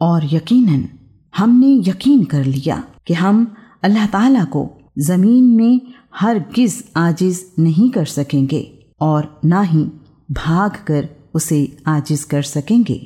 और यकीनन, हमने यकीन कर लिया कि हम अल्लाह ताला को ज़मीन में हर गिज आजिज नहीं कर सकेंगे और ना ही भाग कर उसे आजिज कर सकेंगे।